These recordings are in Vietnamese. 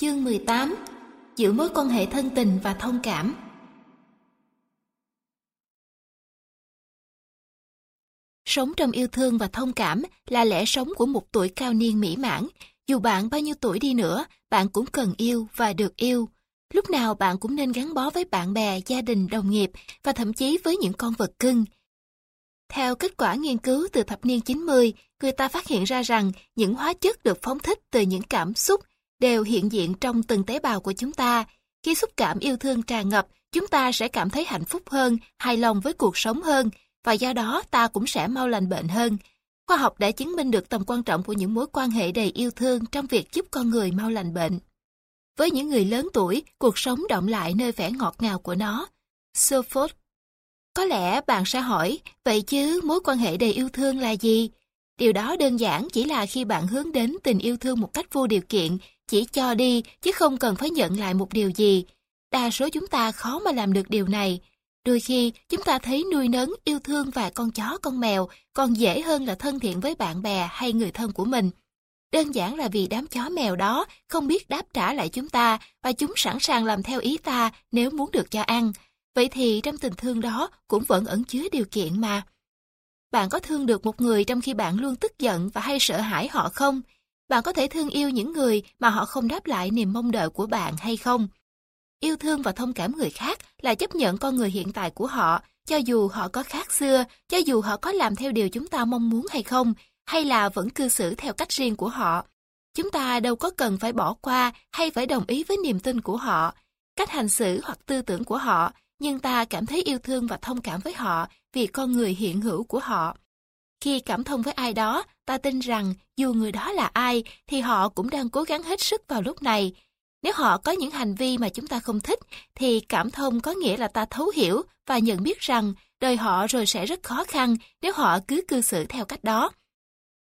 Chương 18 Giữ mối quan hệ thân tình và thông cảm Sống trong yêu thương và thông cảm là lẽ sống của một tuổi cao niên mỹ mãn. Dù bạn bao nhiêu tuổi đi nữa, bạn cũng cần yêu và được yêu. Lúc nào bạn cũng nên gắn bó với bạn bè, gia đình, đồng nghiệp và thậm chí với những con vật cưng. Theo kết quả nghiên cứu từ thập niên 90, người ta phát hiện ra rằng những hóa chất được phóng thích từ những cảm xúc đều hiện diện trong từng tế bào của chúng ta. Khi xúc cảm yêu thương tràn ngập, chúng ta sẽ cảm thấy hạnh phúc hơn, hài lòng với cuộc sống hơn, và do đó ta cũng sẽ mau lành bệnh hơn. Khoa học đã chứng minh được tầm quan trọng của những mối quan hệ đầy yêu thương trong việc giúp con người mau lành bệnh. Với những người lớn tuổi, cuộc sống động lại nơi vẻ ngọt ngào của nó. Sophot Có lẽ bạn sẽ hỏi, vậy chứ mối quan hệ đầy yêu thương là gì? Điều đó đơn giản chỉ là khi bạn hướng đến tình yêu thương một cách vô điều kiện, chỉ cho đi, chứ không cần phải nhận lại một điều gì. Đa số chúng ta khó mà làm được điều này. Đôi khi, chúng ta thấy nuôi nấng yêu thương vài con chó, con mèo còn dễ hơn là thân thiện với bạn bè hay người thân của mình. Đơn giản là vì đám chó mèo đó không biết đáp trả lại chúng ta và chúng sẵn sàng làm theo ý ta nếu muốn được cho ăn. Vậy thì trong tình thương đó cũng vẫn ẩn chứa điều kiện mà. Bạn có thương được một người trong khi bạn luôn tức giận và hay sợ hãi họ không? Bạn có thể thương yêu những người mà họ không đáp lại niềm mong đợi của bạn hay không? Yêu thương và thông cảm người khác là chấp nhận con người hiện tại của họ, cho dù họ có khác xưa, cho dù họ có làm theo điều chúng ta mong muốn hay không, hay là vẫn cư xử theo cách riêng của họ. Chúng ta đâu có cần phải bỏ qua hay phải đồng ý với niềm tin của họ, cách hành xử hoặc tư tưởng của họ, nhưng ta cảm thấy yêu thương và thông cảm với họ vì con người hiện hữu của họ. Khi cảm thông với ai đó, ta tin rằng dù người đó là ai thì họ cũng đang cố gắng hết sức vào lúc này. Nếu họ có những hành vi mà chúng ta không thích thì cảm thông có nghĩa là ta thấu hiểu và nhận biết rằng đời họ rồi sẽ rất khó khăn nếu họ cứ cư xử theo cách đó.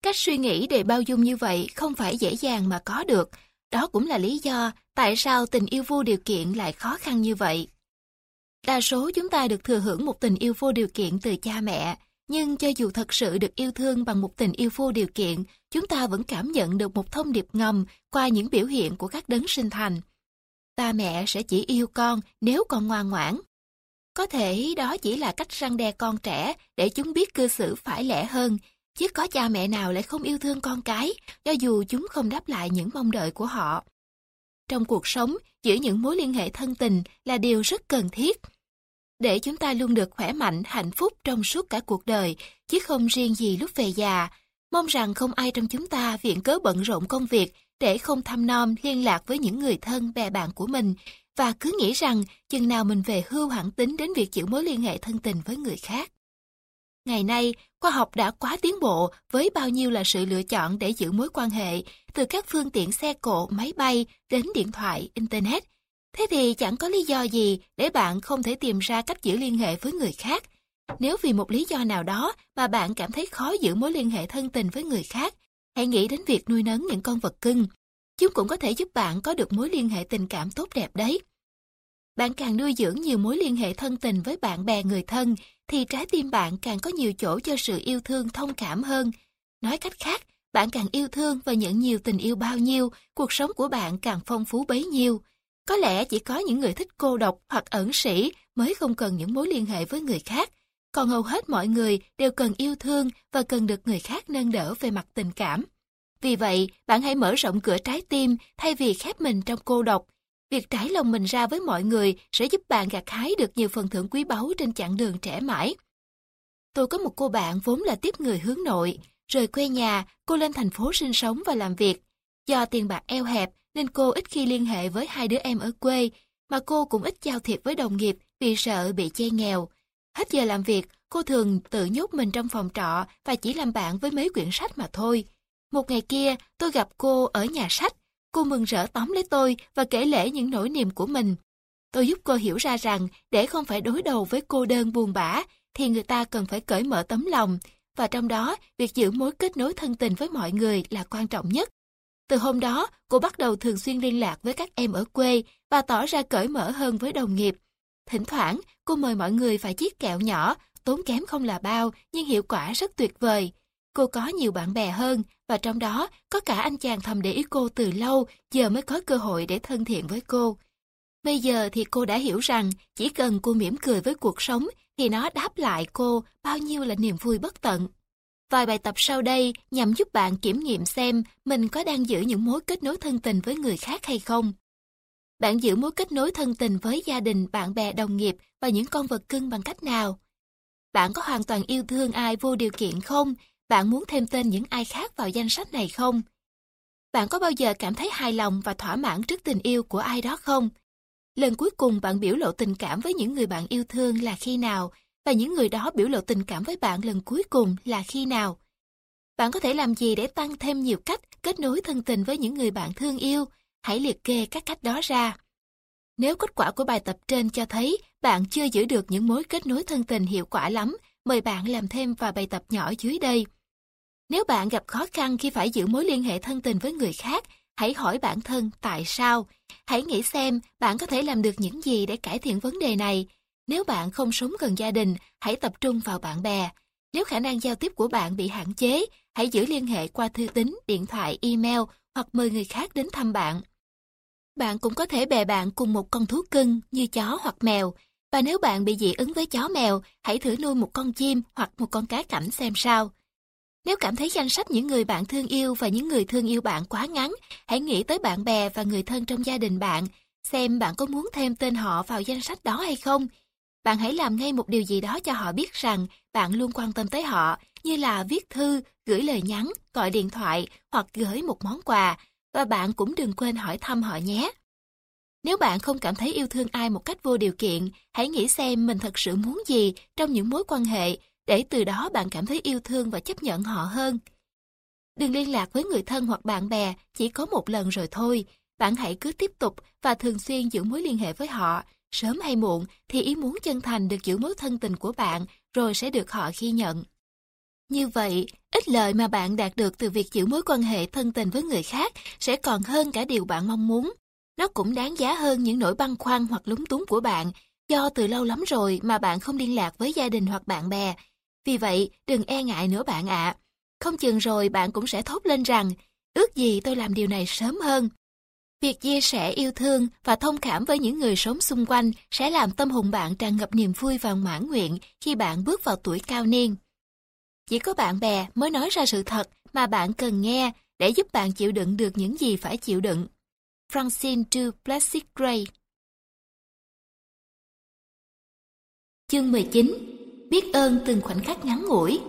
Cách suy nghĩ để bao dung như vậy không phải dễ dàng mà có được. Đó cũng là lý do tại sao tình yêu vô điều kiện lại khó khăn như vậy. Đa số chúng ta được thừa hưởng một tình yêu vô điều kiện từ cha mẹ, nhưng cho dù thật sự được yêu thương bằng một tình yêu vô điều kiện, chúng ta vẫn cảm nhận được một thông điệp ngầm qua những biểu hiện của các đấng sinh thành. Ba mẹ sẽ chỉ yêu con nếu con ngoan ngoãn. Có thể đó chỉ là cách răng đe con trẻ để chúng biết cư xử phải lẽ hơn, chứ có cha mẹ nào lại không yêu thương con cái, cho dù chúng không đáp lại những mong đợi của họ. Trong cuộc sống, giữ những mối liên hệ thân tình là điều rất cần thiết để chúng ta luôn được khỏe mạnh, hạnh phúc trong suốt cả cuộc đời, chứ không riêng gì lúc về già. Mong rằng không ai trong chúng ta viện cớ bận rộn công việc để không thăm nom liên lạc với những người thân bè bạn của mình và cứ nghĩ rằng chừng nào mình về hưu hẳn tính đến việc giữ mối liên hệ thân tình với người khác. Ngày nay, khoa học đã quá tiến bộ với bao nhiêu là sự lựa chọn để giữ mối quan hệ, từ các phương tiện xe cộ, máy bay đến điện thoại, internet, Thế thì chẳng có lý do gì để bạn không thể tìm ra cách giữ liên hệ với người khác. Nếu vì một lý do nào đó mà bạn cảm thấy khó giữ mối liên hệ thân tình với người khác, hãy nghĩ đến việc nuôi nấng những con vật cưng. Chúng cũng có thể giúp bạn có được mối liên hệ tình cảm tốt đẹp đấy. Bạn càng nuôi dưỡng nhiều mối liên hệ thân tình với bạn bè người thân, thì trái tim bạn càng có nhiều chỗ cho sự yêu thương thông cảm hơn. Nói cách khác, bạn càng yêu thương và nhận nhiều tình yêu bao nhiêu, cuộc sống của bạn càng phong phú bấy nhiêu. Có lẽ chỉ có những người thích cô độc hoặc ẩn sĩ mới không cần những mối liên hệ với người khác, còn hầu hết mọi người đều cần yêu thương và cần được người khác nâng đỡ về mặt tình cảm. Vì vậy, bạn hãy mở rộng cửa trái tim thay vì khép mình trong cô độc. Việc trải lòng mình ra với mọi người sẽ giúp bạn gặt hái được nhiều phần thưởng quý báu trên chặng đường trẻ mãi. Tôi có một cô bạn vốn là tiếp người hướng nội, rời quê nhà, cô lên thành phố sinh sống và làm việc. Do tiền bạc eo hẹp nên cô ít khi liên hệ với hai đứa em ở quê, mà cô cũng ít giao thiệp với đồng nghiệp vì sợ bị chê nghèo. Hết giờ làm việc, cô thường tự nhốt mình trong phòng trọ và chỉ làm bạn với mấy quyển sách mà thôi. Một ngày kia, tôi gặp cô ở nhà sách. Cô mừng rỡ tóm lấy tôi và kể lể những nỗi niềm của mình. Tôi giúp cô hiểu ra rằng để không phải đối đầu với cô đơn buồn bã thì người ta cần phải cởi mở tấm lòng và trong đó việc giữ mối kết nối thân tình với mọi người là quan trọng nhất. Từ hôm đó, cô bắt đầu thường xuyên liên lạc với các em ở quê và tỏ ra cởi mở hơn với đồng nghiệp. Thỉnh thoảng, cô mời mọi người vài chiếc kẹo nhỏ, tốn kém không là bao nhưng hiệu quả rất tuyệt vời. cô có nhiều bạn bè hơn, và trong đó có cả anh chàng thầm để ý cô từ lâu, giờ mới có cơ hội để thân thiện với cô. Bây giờ thì cô đã hiểu rằng chỉ cần cô mỉm cười với cuộc sống thì nó đáp lại cô bao nhiêu là niềm vui bất tận. Vài bài tập sau đây nhằm giúp bạn kiểm nghiệm xem mình có đang giữ những mối kết nối thân tình với người khác hay không. Bạn giữ mối kết nối thân tình với gia đình, bạn bè, đồng nghiệp và những con vật cưng bằng cách nào? Bạn có hoàn toàn yêu thương ai vô điều kiện không? Bạn muốn thêm tên những ai khác vào danh sách này không? Bạn có bao giờ cảm thấy hài lòng và thỏa mãn trước tình yêu của ai đó không? Lần cuối cùng bạn biểu lộ tình cảm với những người bạn yêu thương là khi nào? Và những người đó biểu lộ tình cảm với bạn lần cuối cùng là khi nào? Bạn có thể làm gì để tăng thêm nhiều cách kết nối thân tình với những người bạn thương yêu? Hãy liệt kê các cách đó ra. Nếu kết quả của bài tập trên cho thấy bạn chưa giữ được những mối kết nối thân tình hiệu quả lắm, mời bạn làm thêm vài bài tập nhỏ dưới đây. Nếu bạn gặp khó khăn khi phải giữ mối liên hệ thân tình với người khác, hãy hỏi bản thân tại sao. Hãy nghĩ xem bạn có thể làm được những gì để cải thiện vấn đề này. Nếu bạn không sống gần gia đình, hãy tập trung vào bạn bè. Nếu khả năng giao tiếp của bạn bị hạn chế, hãy giữ liên hệ qua thư tín, điện thoại, email hoặc mời người khác đến thăm bạn. Bạn cũng có thể bè bạn cùng một con thú cưng như chó hoặc mèo. Và nếu bạn bị dị ứng với chó mèo, hãy thử nuôi một con chim hoặc một con cá cảnh xem sao. Nếu cảm thấy danh sách những người bạn thương yêu và những người thương yêu bạn quá ngắn, hãy nghĩ tới bạn bè và người thân trong gia đình bạn, xem bạn có muốn thêm tên họ vào danh sách đó hay không. Bạn hãy làm ngay một điều gì đó cho họ biết rằng bạn luôn quan tâm tới họ, như là viết thư, gửi lời nhắn, gọi điện thoại hoặc gửi một món quà, và bạn cũng đừng quên hỏi thăm họ nhé. Nếu bạn không cảm thấy yêu thương ai một cách vô điều kiện, hãy nghĩ xem mình thật sự muốn gì trong những mối quan hệ để từ đó bạn cảm thấy yêu thương và chấp nhận họ hơn. Đừng liên lạc với người thân hoặc bạn bè chỉ có một lần rồi thôi. Bạn hãy cứ tiếp tục và thường xuyên giữ mối liên hệ với họ. Sớm hay muộn thì ý muốn chân thành được giữ mối thân tình của bạn rồi sẽ được họ ghi nhận. Như vậy, ích lợi mà bạn đạt được từ việc giữ mối quan hệ thân tình với người khác sẽ còn hơn cả điều bạn mong muốn. Nó cũng đáng giá hơn những nỗi băn khoăn hoặc lúng túng của bạn do từ lâu lắm rồi mà bạn không liên lạc với gia đình hoặc bạn bè vì vậy, đừng e ngại nữa bạn ạ. Không chừng rồi bạn cũng sẽ thốt lên rằng, ước gì tôi làm điều này sớm hơn. Việc chia sẻ yêu thương và thông cảm với những người sống xung quanh sẽ làm tâm hồn bạn tràn ngập niềm vui và mãn nguyện khi bạn bước vào tuổi cao niên. Chỉ có bạn bè mới nói ra sự thật mà bạn cần nghe để giúp bạn chịu đựng được những gì phải chịu đựng. Francine du Plessis Gray Chương 19 biết ơn từng khoảnh khắc ngắn ngủi.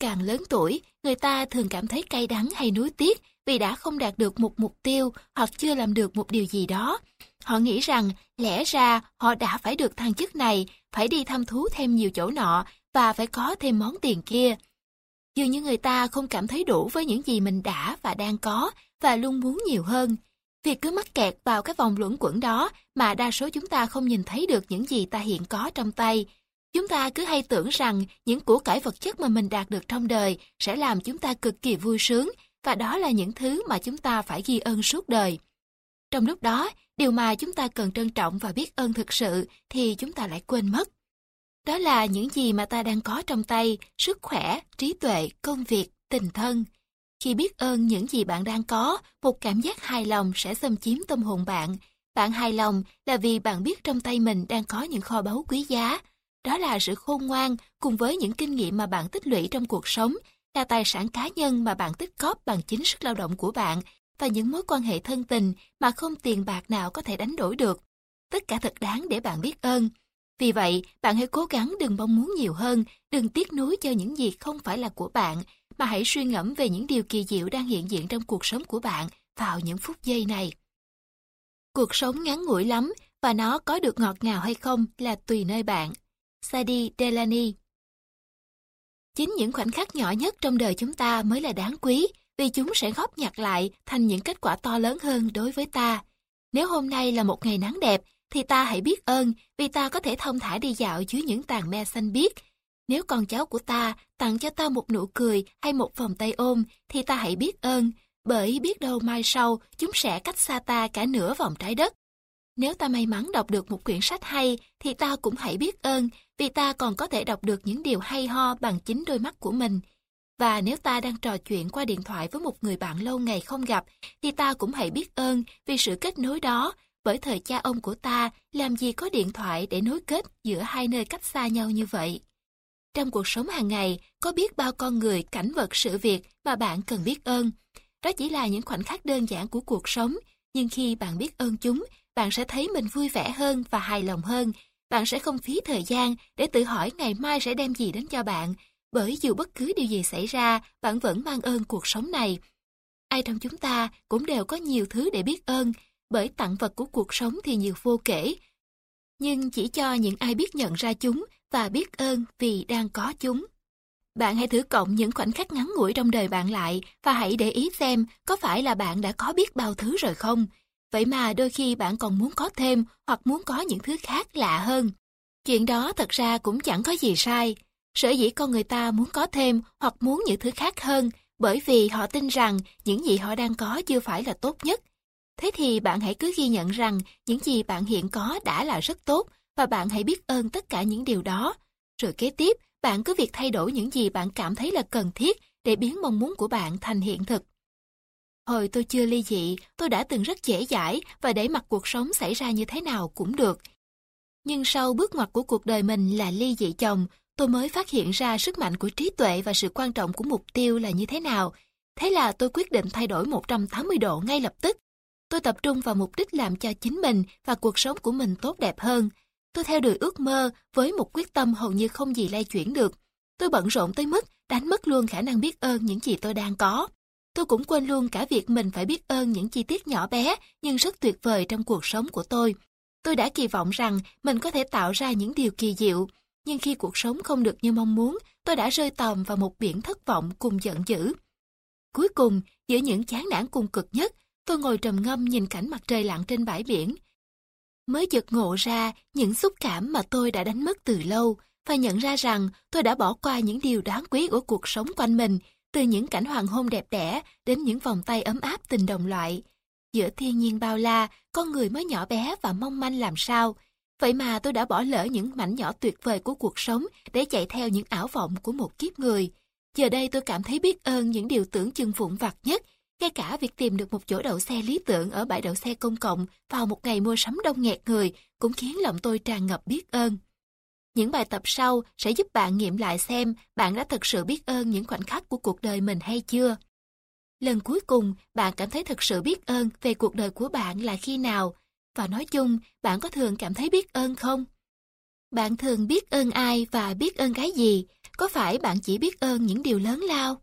Càng lớn tuổi, người ta thường cảm thấy cay đắng hay nuối tiếc vì đã không đạt được một mục tiêu hoặc chưa làm được một điều gì đó. Họ nghĩ rằng lẽ ra họ đã phải được thăng chức này, phải đi thăm thú thêm nhiều chỗ nọ và phải có thêm món tiền kia. Dường như người ta không cảm thấy đủ với những gì mình đã và đang có và luôn muốn nhiều hơn. Việc cứ mắc kẹt vào cái vòng luẩn quẩn đó mà đa số chúng ta không nhìn thấy được những gì ta hiện có trong tay. Chúng ta cứ hay tưởng rằng những của cải vật chất mà mình đạt được trong đời sẽ làm chúng ta cực kỳ vui sướng và đó là những thứ mà chúng ta phải ghi ơn suốt đời. Trong lúc đó, điều mà chúng ta cần trân trọng và biết ơn thực sự thì chúng ta lại quên mất. Đó là những gì mà ta đang có trong tay, sức khỏe, trí tuệ, công việc, tình thân. Khi biết ơn những gì bạn đang có, một cảm giác hài lòng sẽ xâm chiếm tâm hồn bạn. Bạn hài lòng là vì bạn biết trong tay mình đang có những kho báu quý giá. Đó là sự khôn ngoan cùng với những kinh nghiệm mà bạn tích lũy trong cuộc sống, là tài sản cá nhân mà bạn tích góp bằng chính sức lao động của bạn và những mối quan hệ thân tình mà không tiền bạc nào có thể đánh đổi được. Tất cả thật đáng để bạn biết ơn. Vì vậy, bạn hãy cố gắng đừng mong muốn nhiều hơn, đừng tiếc nuối cho những gì không phải là của bạn, mà hãy suy ngẫm về những điều kỳ diệu đang hiện diện trong cuộc sống của bạn vào những phút giây này. Cuộc sống ngắn ngủi lắm và nó có được ngọt ngào hay không là tùy nơi bạn. Sadie Delany Chính những khoảnh khắc nhỏ nhất trong đời chúng ta mới là đáng quý vì chúng sẽ góp nhặt lại thành những kết quả to lớn hơn đối với ta. Nếu hôm nay là một ngày nắng đẹp thì ta hãy biết ơn vì ta có thể thông thả đi dạo dưới những tàn me xanh biếc nếu con cháu của ta tặng cho ta một nụ cười hay một vòng tay ôm, thì ta hãy biết ơn, bởi biết đâu mai sau chúng sẽ cách xa ta cả nửa vòng trái đất. Nếu ta may mắn đọc được một quyển sách hay, thì ta cũng hãy biết ơn, vì ta còn có thể đọc được những điều hay ho bằng chính đôi mắt của mình. Và nếu ta đang trò chuyện qua điện thoại với một người bạn lâu ngày không gặp, thì ta cũng hãy biết ơn vì sự kết nối đó, bởi thời cha ông của ta làm gì có điện thoại để nối kết giữa hai nơi cách xa nhau như vậy. Trong cuộc sống hàng ngày, có biết bao con người, cảnh vật, sự việc mà bạn cần biết ơn. Đó chỉ là những khoảnh khắc đơn giản của cuộc sống, nhưng khi bạn biết ơn chúng, bạn sẽ thấy mình vui vẻ hơn và hài lòng hơn. Bạn sẽ không phí thời gian để tự hỏi ngày mai sẽ đem gì đến cho bạn, bởi dù bất cứ điều gì xảy ra, bạn vẫn mang ơn cuộc sống này. Ai trong chúng ta cũng đều có nhiều thứ để biết ơn, bởi tặng vật của cuộc sống thì nhiều vô kể. Nhưng chỉ cho những ai biết nhận ra chúng và biết ơn vì đang có chúng. Bạn hãy thử cộng những khoảnh khắc ngắn ngủi trong đời bạn lại và hãy để ý xem có phải là bạn đã có biết bao thứ rồi không. Vậy mà đôi khi bạn còn muốn có thêm hoặc muốn có những thứ khác lạ hơn. Chuyện đó thật ra cũng chẳng có gì sai. Sở dĩ con người ta muốn có thêm hoặc muốn những thứ khác hơn bởi vì họ tin rằng những gì họ đang có chưa phải là tốt nhất. Thế thì bạn hãy cứ ghi nhận rằng những gì bạn hiện có đã là rất tốt và bạn hãy biết ơn tất cả những điều đó. Rồi kế tiếp, bạn cứ việc thay đổi những gì bạn cảm thấy là cần thiết để biến mong muốn của bạn thành hiện thực. Hồi tôi chưa ly dị, tôi đã từng rất dễ dãi và để mặc cuộc sống xảy ra như thế nào cũng được. Nhưng sau bước ngoặt của cuộc đời mình là ly dị chồng, tôi mới phát hiện ra sức mạnh của trí tuệ và sự quan trọng của mục tiêu là như thế nào. Thế là tôi quyết định thay đổi 180 độ ngay lập tức. Tôi tập trung vào mục đích làm cho chính mình và cuộc sống của mình tốt đẹp hơn. Tôi theo đuổi ước mơ với một quyết tâm hầu như không gì lay chuyển được. Tôi bận rộn tới mức đánh mất luôn khả năng biết ơn những gì tôi đang có. Tôi cũng quên luôn cả việc mình phải biết ơn những chi tiết nhỏ bé nhưng rất tuyệt vời trong cuộc sống của tôi. Tôi đã kỳ vọng rằng mình có thể tạo ra những điều kỳ diệu, nhưng khi cuộc sống không được như mong muốn, tôi đã rơi tòm vào một biển thất vọng cùng giận dữ. Cuối cùng, giữa những chán nản cùng cực nhất, tôi ngồi trầm ngâm nhìn cảnh mặt trời lặn trên bãi biển. Mới giật ngộ ra những xúc cảm mà tôi đã đánh mất từ lâu và nhận ra rằng tôi đã bỏ qua những điều đáng quý của cuộc sống quanh mình từ những cảnh hoàng hôn đẹp đẽ đến những vòng tay ấm áp tình đồng loại. Giữa thiên nhiên bao la, con người mới nhỏ bé và mong manh làm sao. Vậy mà tôi đã bỏ lỡ những mảnh nhỏ tuyệt vời của cuộc sống để chạy theo những ảo vọng của một kiếp người. Giờ đây tôi cảm thấy biết ơn những điều tưởng chừng vụn vặt nhất, ngay cả việc tìm được một chỗ đậu xe lý tưởng ở bãi đậu xe công cộng vào một ngày mua sắm đông nghẹt người cũng khiến lòng tôi tràn ngập biết ơn. Những bài tập sau sẽ giúp bạn nghiệm lại xem bạn đã thực sự biết ơn những khoảnh khắc của cuộc đời mình hay chưa. Lần cuối cùng bạn cảm thấy thực sự biết ơn về cuộc đời của bạn là khi nào? Và nói chung, bạn có thường cảm thấy biết ơn không? Bạn thường biết ơn ai và biết ơn cái gì? Có phải bạn chỉ biết ơn những điều lớn lao?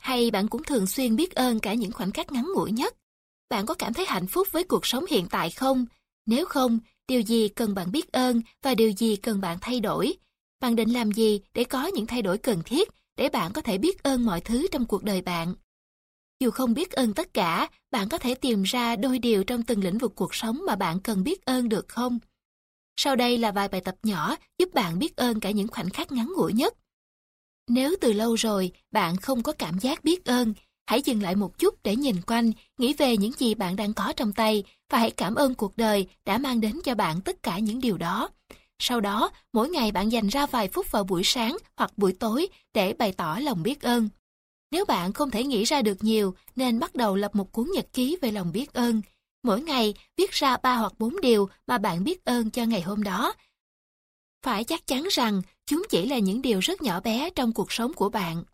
Hay bạn cũng thường xuyên biết ơn cả những khoảnh khắc ngắn ngủi nhất? Bạn có cảm thấy hạnh phúc với cuộc sống hiện tại không? Nếu không, điều gì cần bạn biết ơn và điều gì cần bạn thay đổi. Bạn định làm gì để có những thay đổi cần thiết để bạn có thể biết ơn mọi thứ trong cuộc đời bạn. Dù không biết ơn tất cả, bạn có thể tìm ra đôi điều trong từng lĩnh vực cuộc sống mà bạn cần biết ơn được không? Sau đây là vài bài tập nhỏ giúp bạn biết ơn cả những khoảnh khắc ngắn ngủi nhất. Nếu từ lâu rồi bạn không có cảm giác biết ơn, hãy dừng lại một chút để nhìn quanh, nghĩ về những gì bạn đang có trong tay và hãy cảm ơn cuộc đời đã mang đến cho bạn tất cả những điều đó. Sau đó, mỗi ngày bạn dành ra vài phút vào buổi sáng hoặc buổi tối để bày tỏ lòng biết ơn. Nếu bạn không thể nghĩ ra được nhiều, nên bắt đầu lập một cuốn nhật ký về lòng biết ơn. Mỗi ngày, viết ra ba hoặc bốn điều mà bạn biết ơn cho ngày hôm đó. Phải chắc chắn rằng chúng chỉ là những điều rất nhỏ bé trong cuộc sống của bạn.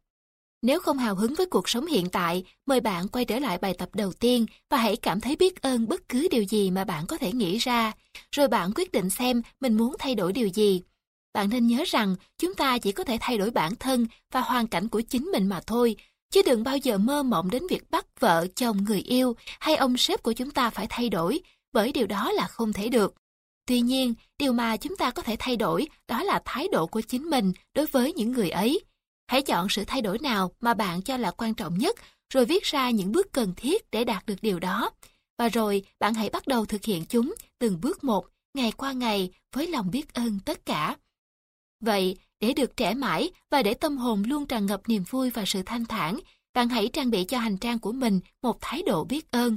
Nếu không hào hứng với cuộc sống hiện tại, mời bạn quay trở lại bài tập đầu tiên và hãy cảm thấy biết ơn bất cứ điều gì mà bạn có thể nghĩ ra, rồi bạn quyết định xem mình muốn thay đổi điều gì. Bạn nên nhớ rằng chúng ta chỉ có thể thay đổi bản thân và hoàn cảnh của chính mình mà thôi, chứ đừng bao giờ mơ mộng đến việc bắt vợ, chồng, người yêu hay ông sếp của chúng ta phải thay đổi, bởi điều đó là không thể được. Tuy nhiên, điều mà chúng ta có thể thay đổi đó là thái độ của chính mình đối với những người ấy. Hãy chọn sự thay đổi nào mà bạn cho là quan trọng nhất, rồi viết ra những bước cần thiết để đạt được điều đó. Và rồi bạn hãy bắt đầu thực hiện chúng từng bước một, ngày qua ngày với lòng biết ơn tất cả. Vậy, để được trẻ mãi và để tâm hồn luôn tràn ngập niềm vui và sự thanh thản, bạn hãy trang bị cho hành trang của mình một thái độ biết ơn.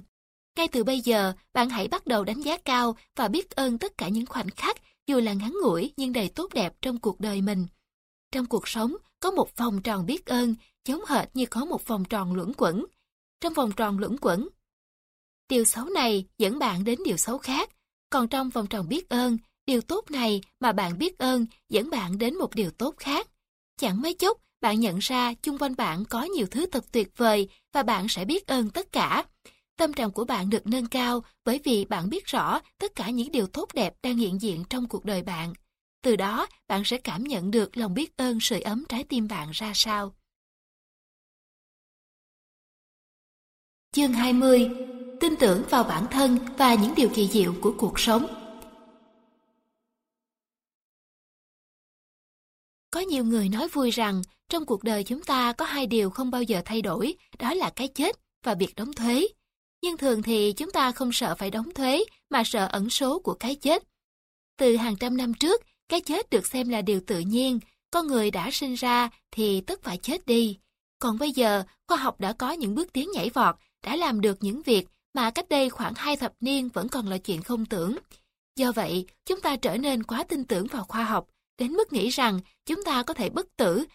Ngay từ bây giờ, bạn hãy bắt đầu đánh giá cao và biết ơn tất cả những khoảnh khắc, dù là ngắn ngủi nhưng đầy tốt đẹp trong cuộc đời mình. Trong cuộc sống, có một vòng tròn biết ơn, giống hệt như có một vòng tròn luẩn quẩn. Trong vòng tròn luẩn quẩn, điều xấu này dẫn bạn đến điều xấu khác. Còn trong vòng tròn biết ơn, điều tốt này mà bạn biết ơn dẫn bạn đến một điều tốt khác. Chẳng mấy chốc, bạn nhận ra chung quanh bạn có nhiều thứ thật tuyệt vời và bạn sẽ biết ơn tất cả. Tâm trạng của bạn được nâng cao bởi vì bạn biết rõ tất cả những điều tốt đẹp đang hiện diện trong cuộc đời bạn. Từ đó, bạn sẽ cảm nhận được lòng biết ơn sưởi ấm trái tim bạn ra sao. Chương 20 Tin tưởng vào bản thân và những điều kỳ diệu của cuộc sống Có nhiều người nói vui rằng trong cuộc đời chúng ta có hai điều không bao giờ thay đổi, đó là cái chết và việc đóng thuế. Nhưng thường thì chúng ta không sợ phải đóng thuế mà sợ ẩn số của cái chết. Từ hàng trăm năm trước, cái chết được xem là điều tự nhiên, con người đã sinh ra thì tất phải chết đi. Còn bây giờ, khoa học đã có những bước tiến nhảy vọt, đã làm được những việc mà cách đây khoảng hai thập niên vẫn còn là chuyện không tưởng. Do vậy, chúng ta trở nên quá tin tưởng vào khoa học, đến mức nghĩ rằng chúng ta có thể bất tử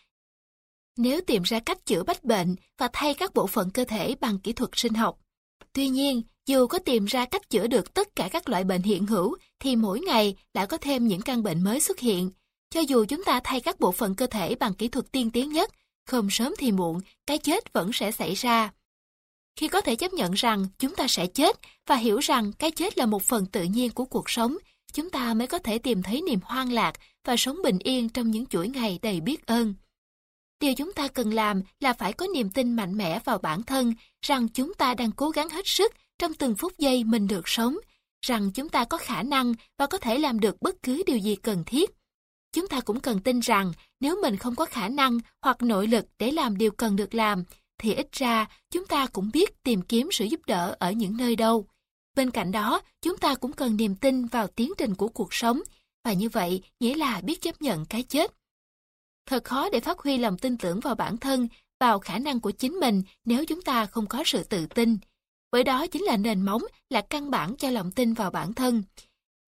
nếu tìm ra cách chữa bách bệnh và thay các bộ phận cơ thể bằng kỹ thuật sinh học. Tuy nhiên, dù có tìm ra cách chữa được tất cả các loại bệnh hiện hữu, thì mỗi ngày lại có thêm những căn bệnh mới xuất hiện. Cho dù chúng ta thay các bộ phận cơ thể bằng kỹ thuật tiên tiến nhất, không sớm thì muộn, cái chết vẫn sẽ xảy ra. Khi có thể chấp nhận rằng chúng ta sẽ chết và hiểu rằng cái chết là một phần tự nhiên của cuộc sống, chúng ta mới có thể tìm thấy niềm hoang lạc và sống bình yên trong những chuỗi ngày đầy biết ơn. Điều chúng ta cần làm là phải có niềm tin mạnh mẽ vào bản thân rằng chúng ta đang cố gắng hết sức trong từng phút giây mình được sống, rằng chúng ta có khả năng và có thể làm được bất cứ điều gì cần thiết. Chúng ta cũng cần tin rằng nếu mình không có khả năng hoặc nội lực để làm điều cần được làm, thì ít ra chúng ta cũng biết tìm kiếm sự giúp đỡ ở những nơi đâu. Bên cạnh đó, chúng ta cũng cần niềm tin vào tiến trình của cuộc sống, và như vậy nghĩa là biết chấp nhận cái chết. Thật khó để phát huy lòng tin tưởng vào bản thân, vào khả năng của chính mình nếu chúng ta không có sự tự tin. Bởi đó chính là nền móng, là căn bản cho lòng tin vào bản thân.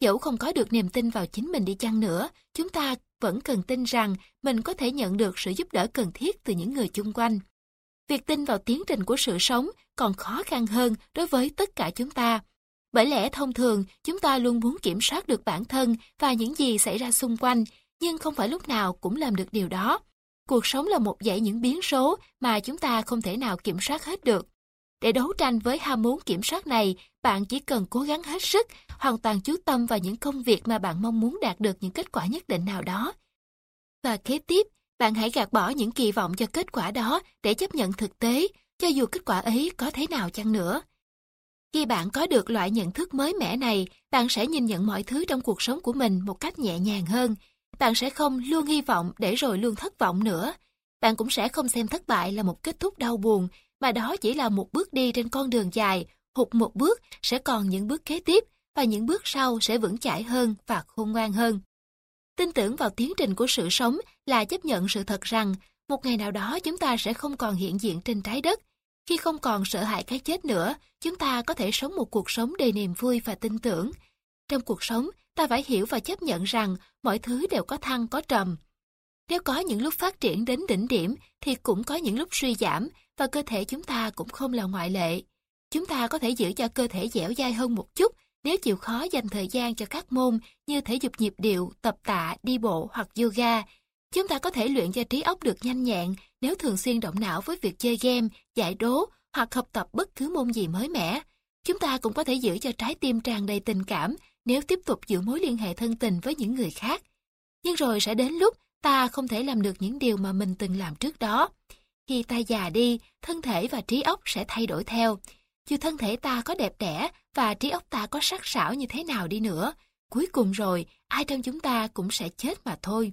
Dẫu không có được niềm tin vào chính mình đi chăng nữa, chúng ta vẫn cần tin rằng mình có thể nhận được sự giúp đỡ cần thiết từ những người chung quanh. Việc tin vào tiến trình của sự sống còn khó khăn hơn đối với tất cả chúng ta. Bởi lẽ thông thường, chúng ta luôn muốn kiểm soát được bản thân và những gì xảy ra xung quanh, nhưng không phải lúc nào cũng làm được điều đó. Cuộc sống là một dãy những biến số mà chúng ta không thể nào kiểm soát hết được. Để đấu tranh với ham muốn kiểm soát này, bạn chỉ cần cố gắng hết sức, hoàn toàn chú tâm vào những công việc mà bạn mong muốn đạt được những kết quả nhất định nào đó. Và kế tiếp, bạn hãy gạt bỏ những kỳ vọng cho kết quả đó để chấp nhận thực tế, cho dù kết quả ấy có thế nào chăng nữa. Khi bạn có được loại nhận thức mới mẻ này, bạn sẽ nhìn nhận mọi thứ trong cuộc sống của mình một cách nhẹ nhàng hơn. Bạn sẽ không luôn hy vọng để rồi luôn thất vọng nữa. Bạn cũng sẽ không xem thất bại là một kết thúc đau buồn, mà đó chỉ là một bước đi trên con đường dài. Hụt một bước sẽ còn những bước kế tiếp, và những bước sau sẽ vững chãi hơn và khôn ngoan hơn. Tin tưởng vào tiến trình của sự sống là chấp nhận sự thật rằng một ngày nào đó chúng ta sẽ không còn hiện diện trên trái đất. Khi không còn sợ hãi cái chết nữa, chúng ta có thể sống một cuộc sống đầy niềm vui và tin tưởng. Trong cuộc sống, ta phải hiểu và chấp nhận rằng mọi thứ đều có thăng có trầm. Nếu có những lúc phát triển đến đỉnh điểm thì cũng có những lúc suy giảm và cơ thể chúng ta cũng không là ngoại lệ. Chúng ta có thể giữ cho cơ thể dẻo dai hơn một chút nếu chịu khó dành thời gian cho các môn như thể dục nhịp điệu, tập tạ, đi bộ hoặc yoga, chúng ta có thể luyện cho trí óc được nhanh nhẹn nếu thường xuyên động não với việc chơi game, giải đố hoặc học tập bất cứ môn gì mới mẻ. Chúng ta cũng có thể giữ cho trái tim tràn đầy tình cảm nếu tiếp tục giữ mối liên hệ thân tình với những người khác. Nhưng rồi sẽ đến lúc ta không thể làm được những điều mà mình từng làm trước đó. Khi ta già đi, thân thể và trí óc sẽ thay đổi theo. Dù thân thể ta có đẹp đẽ và trí óc ta có sắc sảo như thế nào đi nữa, cuối cùng rồi ai trong chúng ta cũng sẽ chết mà thôi.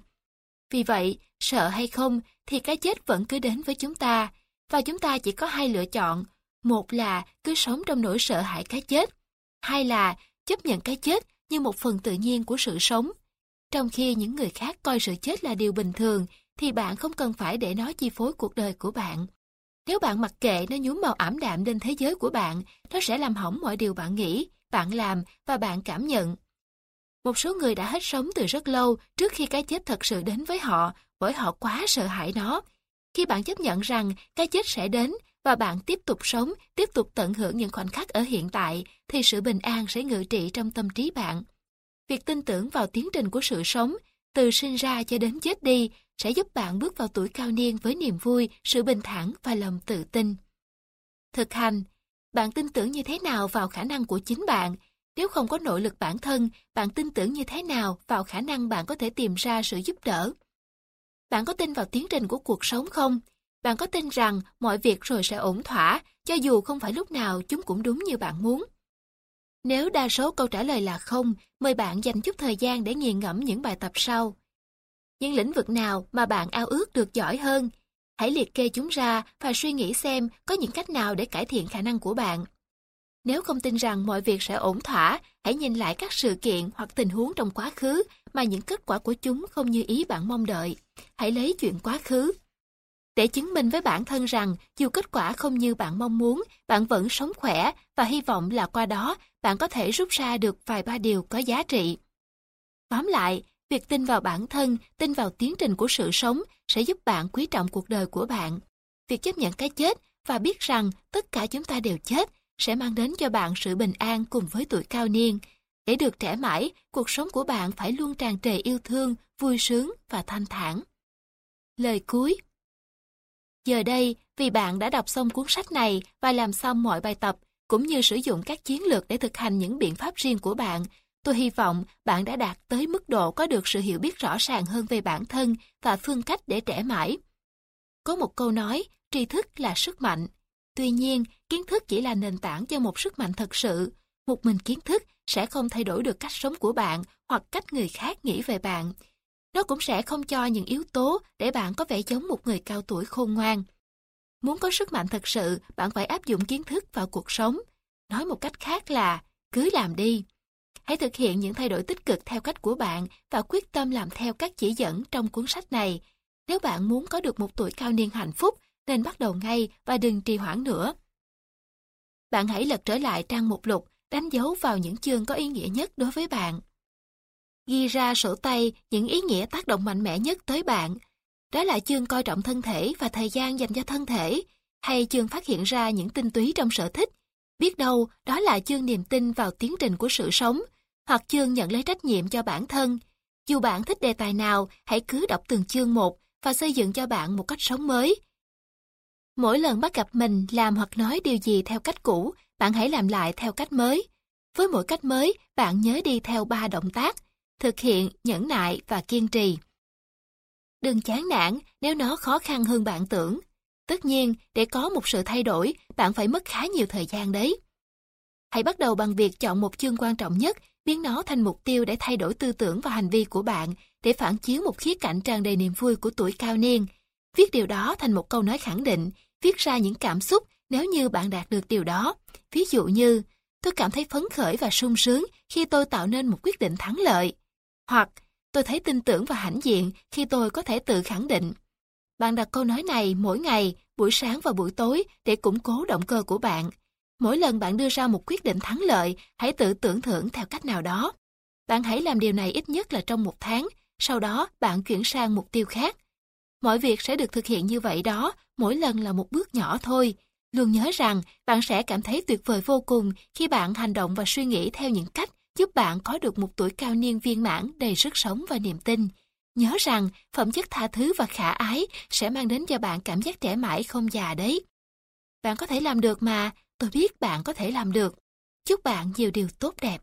Vì vậy, sợ hay không thì cái chết vẫn cứ đến với chúng ta, và chúng ta chỉ có hai lựa chọn. Một là cứ sống trong nỗi sợ hãi cái chết, hai là chấp nhận cái chết như một phần tự nhiên của sự sống. Trong khi những người khác coi sự chết là điều bình thường, thì bạn không cần phải để nó chi phối cuộc đời của bạn. Nếu bạn mặc kệ nó nhúm màu ảm đạm lên thế giới của bạn, nó sẽ làm hỏng mọi điều bạn nghĩ, bạn làm và bạn cảm nhận. Một số người đã hết sống từ rất lâu trước khi cái chết thật sự đến với họ bởi họ quá sợ hãi nó. Khi bạn chấp nhận rằng cái chết sẽ đến và bạn tiếp tục sống, tiếp tục tận hưởng những khoảnh khắc ở hiện tại, thì sự bình an sẽ ngự trị trong tâm trí bạn. Việc tin tưởng vào tiến trình của sự sống, từ sinh ra cho đến chết đi, sẽ giúp bạn bước vào tuổi cao niên với niềm vui, sự bình thản và lòng tự tin. Thực hành, bạn tin tưởng như thế nào vào khả năng của chính bạn? Nếu không có nội lực bản thân, bạn tin tưởng như thế nào vào khả năng bạn có thể tìm ra sự giúp đỡ? Bạn có tin vào tiến trình của cuộc sống không? Bạn có tin rằng mọi việc rồi sẽ ổn thỏa, cho dù không phải lúc nào chúng cũng đúng như bạn muốn? Nếu đa số câu trả lời là không, mời bạn dành chút thời gian để nghiền ngẫm những bài tập sau. Những lĩnh vực nào mà bạn ao ước được giỏi hơn? Hãy liệt kê chúng ra và suy nghĩ xem có những cách nào để cải thiện khả năng của bạn. Nếu không tin rằng mọi việc sẽ ổn thỏa, hãy nhìn lại các sự kiện hoặc tình huống trong quá khứ mà những kết quả của chúng không như ý bạn mong đợi. Hãy lấy chuyện quá khứ. Để chứng minh với bản thân rằng dù kết quả không như bạn mong muốn, bạn vẫn sống khỏe và hy vọng là qua đó bạn có thể rút ra được vài ba điều có giá trị. Tóm lại, việc tin vào bản thân, tin vào tiến trình của sự sống sẽ giúp bạn quý trọng cuộc đời của bạn. Việc chấp nhận cái chết và biết rằng tất cả chúng ta đều chết sẽ mang đến cho bạn sự bình an cùng với tuổi cao niên. Để được trẻ mãi, cuộc sống của bạn phải luôn tràn trề yêu thương, vui sướng và thanh thản. Lời cuối Giờ đây, vì bạn đã đọc xong cuốn sách này và làm xong mọi bài tập, cũng như sử dụng các chiến lược để thực hành những biện pháp riêng của bạn, tôi hy vọng bạn đã đạt tới mức độ có được sự hiểu biết rõ ràng hơn về bản thân và phương cách để trẻ mãi. Có một câu nói, tri thức là sức mạnh. Tuy nhiên, kiến thức chỉ là nền tảng cho một sức mạnh thật sự. Một mình kiến thức sẽ không thay đổi được cách sống của bạn hoặc cách người khác nghĩ về bạn. Nó cũng sẽ không cho những yếu tố để bạn có vẻ giống một người cao tuổi khôn ngoan. Muốn có sức mạnh thật sự, bạn phải áp dụng kiến thức vào cuộc sống. Nói một cách khác là, cứ làm đi. Hãy thực hiện những thay đổi tích cực theo cách của bạn và quyết tâm làm theo các chỉ dẫn trong cuốn sách này. Nếu bạn muốn có được một tuổi cao niên hạnh phúc, nên bắt đầu ngay và đừng trì hoãn nữa. Bạn hãy lật trở lại trang mục lục, đánh dấu vào những chương có ý nghĩa nhất đối với bạn. Ghi ra sổ tay những ý nghĩa tác động mạnh mẽ nhất tới bạn. Đó là chương coi trọng thân thể và thời gian dành cho thân thể, hay chương phát hiện ra những tinh túy trong sở thích. Biết đâu đó là chương niềm tin vào tiến trình của sự sống, hoặc chương nhận lấy trách nhiệm cho bản thân. Dù bạn thích đề tài nào, hãy cứ đọc từng chương một và xây dựng cho bạn một cách sống mới. Mỗi lần bắt gặp mình làm hoặc nói điều gì theo cách cũ, bạn hãy làm lại theo cách mới. Với mỗi cách mới, bạn nhớ đi theo ba động tác, thực hiện, nhẫn nại và kiên trì. Đừng chán nản nếu nó khó khăn hơn bạn tưởng. Tất nhiên, để có một sự thay đổi, bạn phải mất khá nhiều thời gian đấy. Hãy bắt đầu bằng việc chọn một chương quan trọng nhất, biến nó thành mục tiêu để thay đổi tư tưởng và hành vi của bạn, để phản chiếu một khía cạnh tràn đầy niềm vui của tuổi cao niên. Viết điều đó thành một câu nói khẳng định, viết ra những cảm xúc nếu như bạn đạt được điều đó. Ví dụ như, tôi cảm thấy phấn khởi và sung sướng khi tôi tạo nên một quyết định thắng lợi. Hoặc, tôi thấy tin tưởng và hãnh diện khi tôi có thể tự khẳng định. Bạn đặt câu nói này mỗi ngày, buổi sáng và buổi tối để củng cố động cơ của bạn. Mỗi lần bạn đưa ra một quyết định thắng lợi, hãy tự tưởng thưởng theo cách nào đó. Bạn hãy làm điều này ít nhất là trong một tháng, sau đó bạn chuyển sang mục tiêu khác. Mọi việc sẽ được thực hiện như vậy đó, mỗi lần là một bước nhỏ thôi. Luôn nhớ rằng bạn sẽ cảm thấy tuyệt vời vô cùng khi bạn hành động và suy nghĩ theo những cách giúp bạn có được một tuổi cao niên viên mãn đầy sức sống và niềm tin. Nhớ rằng phẩm chất tha thứ và khả ái sẽ mang đến cho bạn cảm giác trẻ mãi không già đấy. Bạn có thể làm được mà, tôi biết bạn có thể làm được. Chúc bạn nhiều điều tốt đẹp.